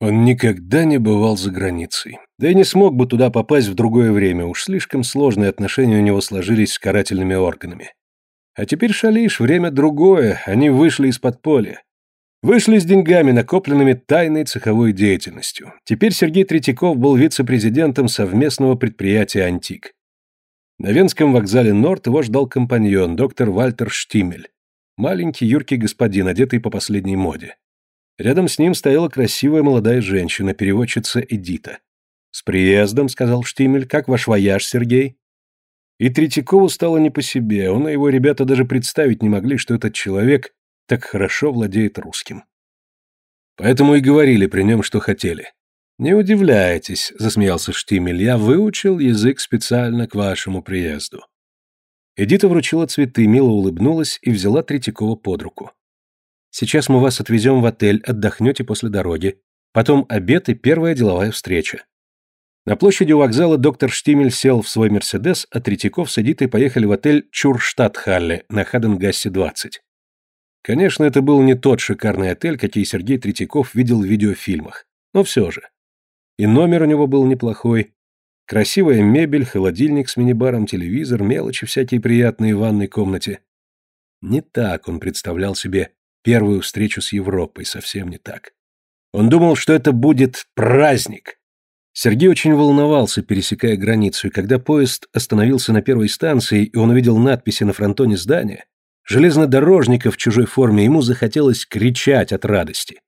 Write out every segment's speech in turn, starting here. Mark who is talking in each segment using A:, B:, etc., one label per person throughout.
A: Он никогда не бывал за границей. Да и не смог бы туда попасть в другое время, уж слишком сложные отношения у него сложились с карательными органами. А теперь, шалишь, время другое, они вышли из подполья. Вышли с деньгами, накопленными тайной цеховой деятельностью. Теперь Сергей Третьяков был вице-президентом совместного предприятия «Антик». На Венском вокзале Норт его ждал компаньон, доктор Вальтер Штимель. Маленький юркий господин, одетый по последней моде. Рядом с ним стояла красивая молодая женщина, переводчица Эдита. «С приездом», — сказал Штимель, — «как ваш вояж, Сергей?» И Третьякову стало не по себе, он и его ребята даже представить не могли, что этот человек так хорошо владеет русским. Поэтому и говорили при нем, что хотели. «Не удивляйтесь», — засмеялся Штимель, — «я выучил язык специально к вашему приезду». Эдита вручила цветы, мило улыбнулась и взяла Третьякова под руку. Сейчас мы вас отвезем в отель, отдохнете после дороги. Потом обед и первая деловая встреча. На площади у вокзала доктор Штимель сел в свой «Мерседес», а Третьяков с Эдитой поехали в отель Чурштадтхалле на Хаденгассе 20. Конечно, это был не тот шикарный отель, какие Сергей Третьяков видел в видеофильмах, но все же. И номер у него был неплохой. Красивая мебель, холодильник с мини-баром, телевизор, мелочи всякие приятные в ванной комнате. Не так он представлял себе первую встречу с Европой, совсем не так. Он думал, что это будет праздник. Сергей очень волновался, пересекая границу, и когда поезд остановился на первой станции, и он увидел надписи на фронтоне здания, железнодорожника в чужой форме, ему захотелось кричать от радости.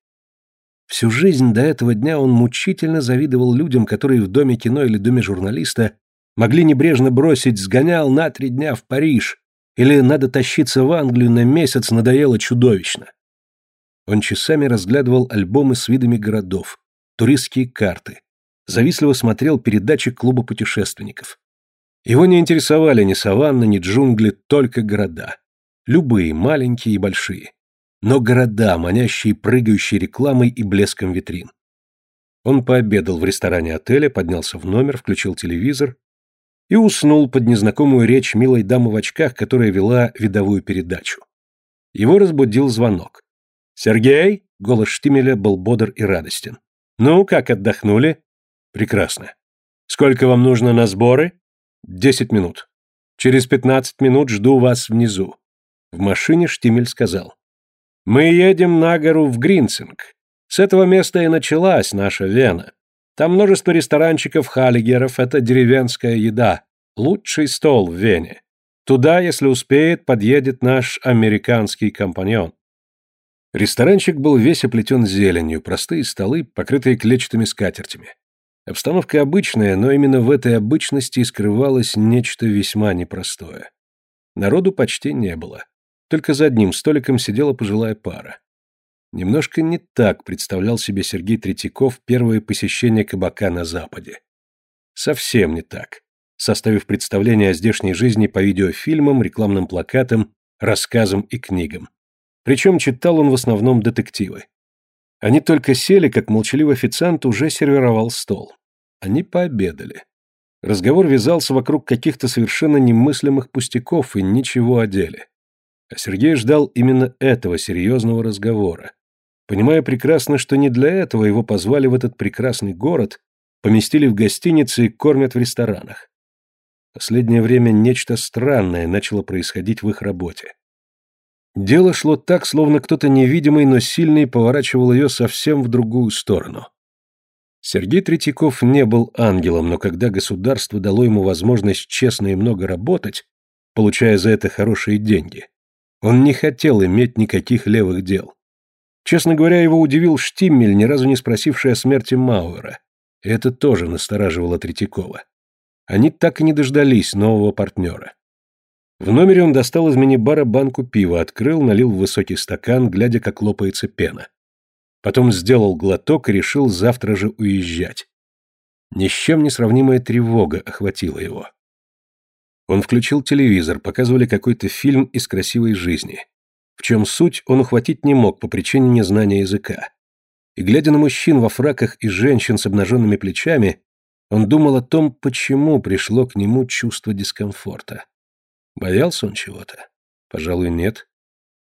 A: Всю жизнь до этого дня он мучительно завидовал людям, которые в доме кино или доме журналиста могли небрежно бросить «сгонял на три дня в Париж», или надо тащиться в Англию на месяц надоело чудовищно. Он часами разглядывал альбомы с видами городов, туристские карты, завистливо смотрел передачи клуба путешественников. Его не интересовали ни саванны, ни джунгли, только города. Любые, маленькие и большие. Но города, манящие прыгающей рекламой и блеском витрин. Он пообедал в ресторане отеля, поднялся в номер, включил телевизор и уснул под незнакомую речь милой дамы в очках, которая вела видовую передачу. Его разбудил звонок. «Сергей?» — голос Штимеля был бодр и радостен. «Ну, как отдохнули?» «Прекрасно. Сколько вам нужно на сборы?» «Десять минут. Через пятнадцать минут жду вас внизу». В машине Штимель сказал. «Мы едем на гору в Гринцинг. С этого места и началась наша Вена. Там множество ресторанчиков Халлигеров, это деревенская еда. Лучший стол в Вене. Туда, если успеет, подъедет наш американский компаньон. Ресторанчик был весь оплетен зеленью, простые столы, покрытые клетчатыми скатертями. Обстановка обычная, но именно в этой обычности скрывалось нечто весьма непростое. Народу почти не было. Только за одним столиком сидела пожилая пара. Немножко не так представлял себе Сергей Третьяков первое посещение кабака на Западе. Совсем не так, составив представление о здешней жизни по видеофильмам, рекламным плакатам, рассказам и книгам. Причем читал он в основном детективы. Они только сели, как молчаливый официант уже сервировал стол. Они пообедали. Разговор вязался вокруг каких-то совершенно немыслимых пустяков и ничего о деле. А Сергей ждал именно этого серьезного разговора, понимая прекрасно, что не для этого его позвали в этот прекрасный город, поместили в гостинице и кормят в ресторанах. Последнее время нечто странное начало происходить в их работе. Дело шло так, словно кто-то невидимый, но сильный поворачивал ее совсем в другую сторону. Сергей Третьяков не был ангелом, но когда государство дало ему возможность честно и много работать, получая за это хорошие деньги, он не хотел иметь никаких левых дел. Честно говоря, его удивил Штиммель, ни разу не спросивший о смерти Мауэра. И это тоже настораживало Третьякова. Они так и не дождались нового партнера. В номере он достал из мини-бара банку пива, открыл, налил в высокий стакан, глядя, как лопается пена. Потом сделал глоток и решил завтра же уезжать. Ни с чем не сравнимая тревога охватила его. Он включил телевизор, показывали какой-то фильм из красивой жизни. В чем суть, он ухватить не мог по причине незнания языка. И глядя на мужчин во фраках и женщин с обнаженными плечами, он думал о том, почему пришло к нему чувство дискомфорта. Боялся он чего-то? Пожалуй, нет.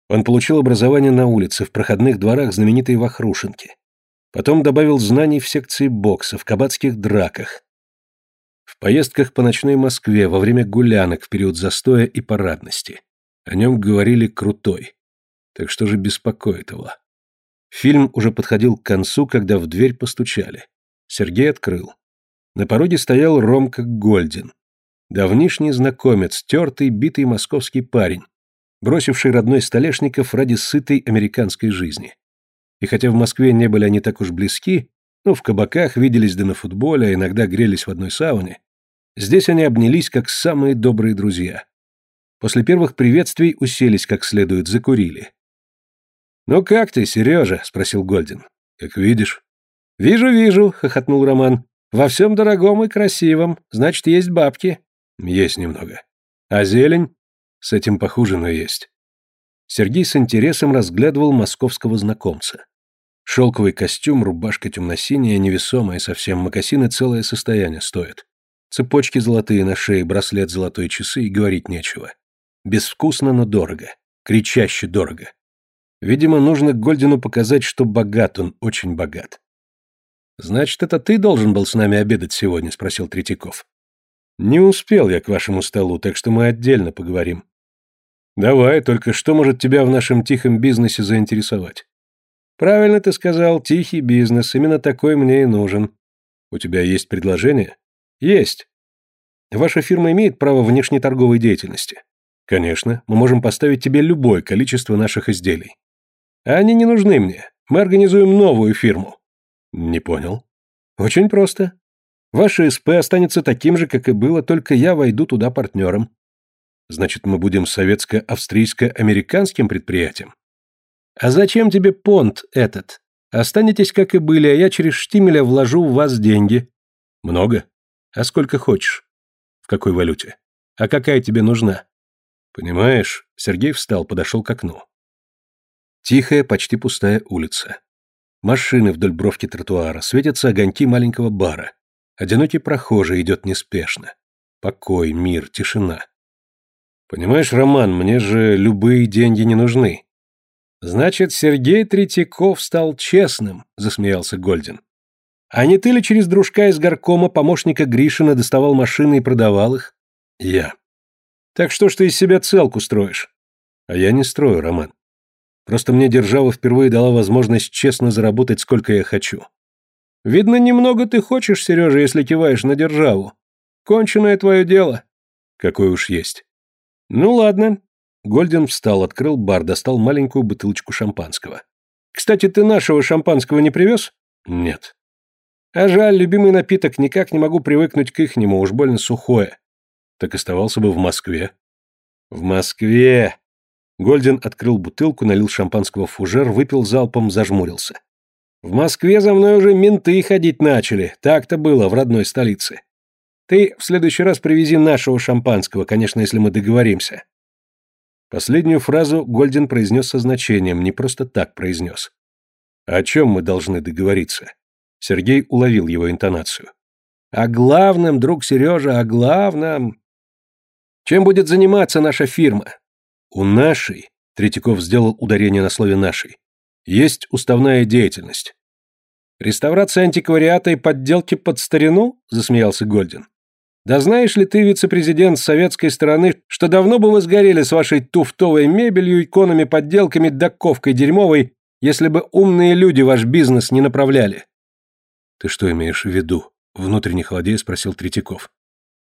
A: Он получил образование на улице, в проходных дворах знаменитой Вахрушинки. Потом добавил знаний в секции бокса, в кабацких драках. В поездках по ночной Москве, во время гулянок в период застоя и парадности. О нем говорили крутой. Так что же беспокоит его? Фильм уже подходил к концу, когда в дверь постучали. Сергей открыл. На пороге стоял Ромка Гольдин. Давнишний знакомец, тертый, битый московский парень, бросивший родной Столешников ради сытой американской жизни. И хотя в Москве не были они так уж близки, ну, в кабаках виделись да на футболе, а иногда грелись в одной сауне, здесь они обнялись как самые добрые друзья. После первых приветствий уселись как следует, закурили. «Ну как ты, Сережа?» — спросил Гольдин. «Как видишь». «Вижу, вижу», — хохотнул Роман. «Во всем дорогом и красивом. Значит, есть бабки». «Есть немного». «А зелень?» «С этим похуже, но есть». Сергей с интересом разглядывал московского знакомца. Шелковый костюм, рубашка темно-синяя, невесомая совсем, мокасины целое состояние стоят. Цепочки золотые на шее, браслет золотой часы и говорить нечего. Безвкусно, но дорого. Кричаще дорого. Видимо, нужно Гольдину показать, что богат он, очень богат. «Значит, это ты должен был с нами обедать сегодня?» — спросил Третьяков. «Не успел я к вашему столу, так что мы отдельно поговорим». «Давай, только что может тебя в нашем тихом бизнесе заинтересовать?» «Правильно ты сказал, тихий бизнес, именно такой мне и нужен». «У тебя есть предложение?» «Есть. Ваша фирма имеет право внешнеторговой деятельности?» «Конечно, мы можем поставить тебе любое количество наших изделий». Они не нужны мне. Мы организуем новую фирму. Не понял. Очень просто. Ваше СП останется таким же, как и было, только я войду туда партнером. Значит, мы будем советско-австрийско-американским предприятием? А зачем тебе понт этот? Останетесь, как и были, а я через штимеля вложу в вас деньги. Много? А сколько хочешь? В какой валюте? А какая тебе нужна? Понимаешь, Сергей встал, подошел к окну. Тихая, почти пустая улица. Машины вдоль бровки тротуара, светятся огоньки маленького бара. Одинокий прохожий идет неспешно. Покой, мир, тишина. Понимаешь, Роман, мне же любые деньги не нужны. Значит, Сергей Третьяков стал честным, засмеялся Гольдин. А не ты ли через дружка из горкома помощника Гришина доставал машины и продавал их? Я. Так что ж ты из себя целку строишь? А я не строю, Роман. Просто мне держава впервые дала возможность честно заработать, сколько я хочу. Видно, немного ты хочешь, Сережа, если киваешь на державу. Конченое твое дело. Какое уж есть. Ну ладно. Гольден встал, открыл бар, достал маленькую бутылочку шампанского. Кстати, ты нашего шампанского не привез? Нет. А жаль, любимый напиток, никак не могу привыкнуть к ихнему, уж больно сухое. Так оставался бы в Москве. В Москве, Гольден открыл бутылку, налил шампанского в фужер, выпил залпом, зажмурился. «В Москве за мной уже менты ходить начали. Так-то было в родной столице. Ты в следующий раз привези нашего шампанского, конечно, если мы договоримся». Последнюю фразу Гольден произнес со значением, не просто так произнес. «О чем мы должны договориться?» Сергей уловил его интонацию. «О главном, друг Сережа, о главном...» «Чем будет заниматься наша фирма? У нашей, Третьяков сделал ударение на слове «нашей», есть уставная деятельность. «Реставрация антиквариата и подделки под старину?» – засмеялся Гольдин. «Да знаешь ли ты, вице-президент советской стороны, что давно бы вы сгорели с вашей туфтовой мебелью, иконами, подделками, доковкой дерьмовой, если бы умные люди ваш бизнес не направляли?» «Ты что имеешь в виду?» – внутренне холодея спросил Третьяков.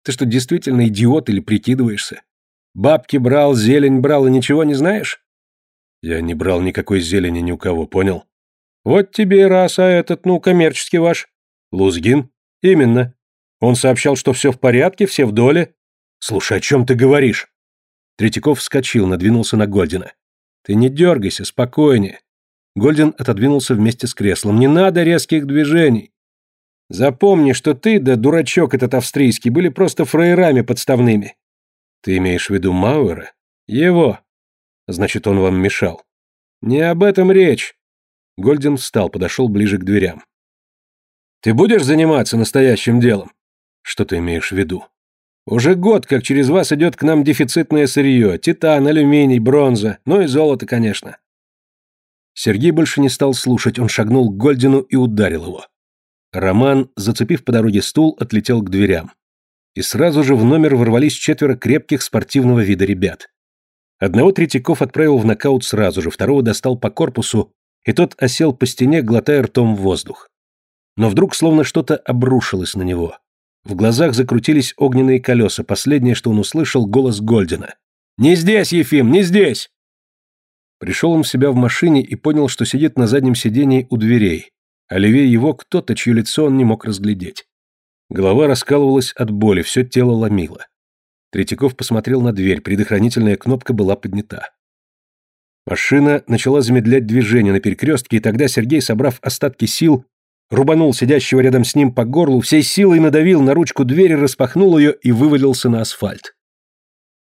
A: «Ты что, действительно идиот или прикидываешься? Бабки брал, зелень брал и ничего не знаешь? Я не брал никакой зелени ни у кого, понял? Вот тебе и раз, а этот, ну, коммерческий ваш. Лузгин? Именно. Он сообщал, что все в порядке, все в доле. Слушай, о чем ты говоришь? Третьяков вскочил, надвинулся на Гольдина. Ты не дергайся, спокойнее. Гольдин отодвинулся вместе с креслом. Не надо резких движений. Запомни, что ты, да дурачок этот австрийский, были просто фраерами подставными. Ты имеешь в виду Мауэра? Его. Значит, он вам мешал. Не об этом речь. Гольден встал, подошел ближе к дверям. Ты будешь заниматься настоящим делом? Что ты имеешь в виду? Уже год, как через вас идет к нам дефицитное сырье. Титан, алюминий, бронза, ну и золото, конечно. Сергей больше не стал слушать, он шагнул к Гольдину и ударил его. Роман, зацепив по дороге стул, отлетел к дверям. И сразу же в номер ворвались четверо крепких спортивного вида ребят. Одного Третьяков отправил в нокаут сразу же, второго достал по корпусу, и тот осел по стене, глотая ртом воздух. Но вдруг словно что-то обрушилось на него. В глазах закрутились огненные колеса, последнее, что он услышал, голос Гольдина. «Не здесь, Ефим, не здесь!» Пришел он в себя в машине и понял, что сидит на заднем сидении у дверей, а левее его кто-то, чье лицо он не мог разглядеть. Голова раскалывалась от боли, все тело ломило. Третьяков посмотрел на дверь, предохранительная кнопка была поднята. Машина начала замедлять движение на перекрестке, и тогда Сергей, собрав остатки сил, рубанул сидящего рядом с ним по горлу, всей силой надавил на ручку двери, распахнул ее и вывалился на асфальт.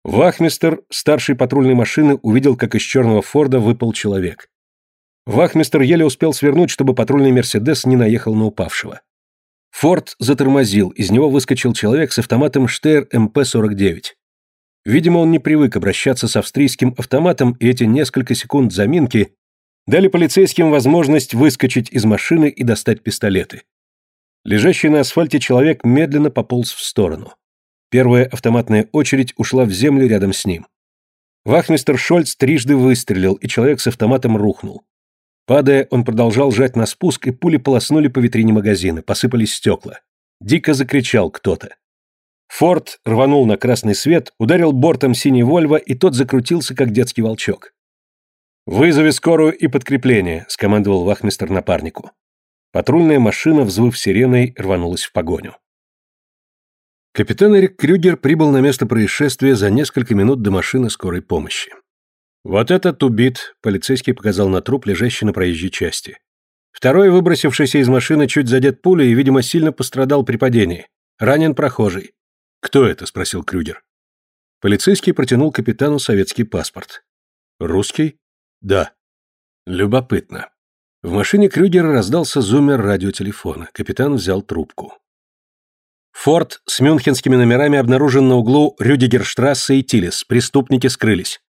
A: Вахмистер старшей патрульной машины увидел, как из черного Форда выпал человек. Вахмистер еле успел свернуть, чтобы патрульный Мерседес не наехал на упавшего. Форд затормозил, из него выскочил человек с автоматом Штейр МП-49. Видимо, он не привык обращаться с австрийским автоматом, и эти несколько секунд заминки дали полицейским возможность выскочить из машины и достать пистолеты. Лежащий на асфальте человек медленно пополз в сторону. Первая автоматная очередь ушла в землю рядом с ним. Вахмистер Шольц трижды выстрелил, и человек с автоматом рухнул. Падая, он продолжал жать на спуск, и пули полоснули по витрине магазина, посыпались стекла. Дико закричал кто-то. Форд рванул на красный свет, ударил бортом синий Вольво, и тот закрутился, как детский волчок. «Вызови скорую и подкрепление», — скомандовал вахмистер напарнику. Патрульная машина, взвыв сиреной, рванулась в погоню. Капитан Эрик Крюгер прибыл на место происшествия за несколько минут до машины скорой помощи. «Вот этот убит», — полицейский показал на труп, лежащий на проезжей части. Второй, выбросившийся из машины, чуть задет пулей и, видимо, сильно пострадал при падении. Ранен прохожий. «Кто это?» — спросил Крюгер. Полицейский протянул капитану советский паспорт. «Русский?» «Да». «Любопытно». В машине Крюгера раздался зуммер радиотелефона. Капитан взял трубку. Форд с мюнхенскими номерами обнаружен на углу Рюдигерштрассе и Тилес. Преступники скрылись.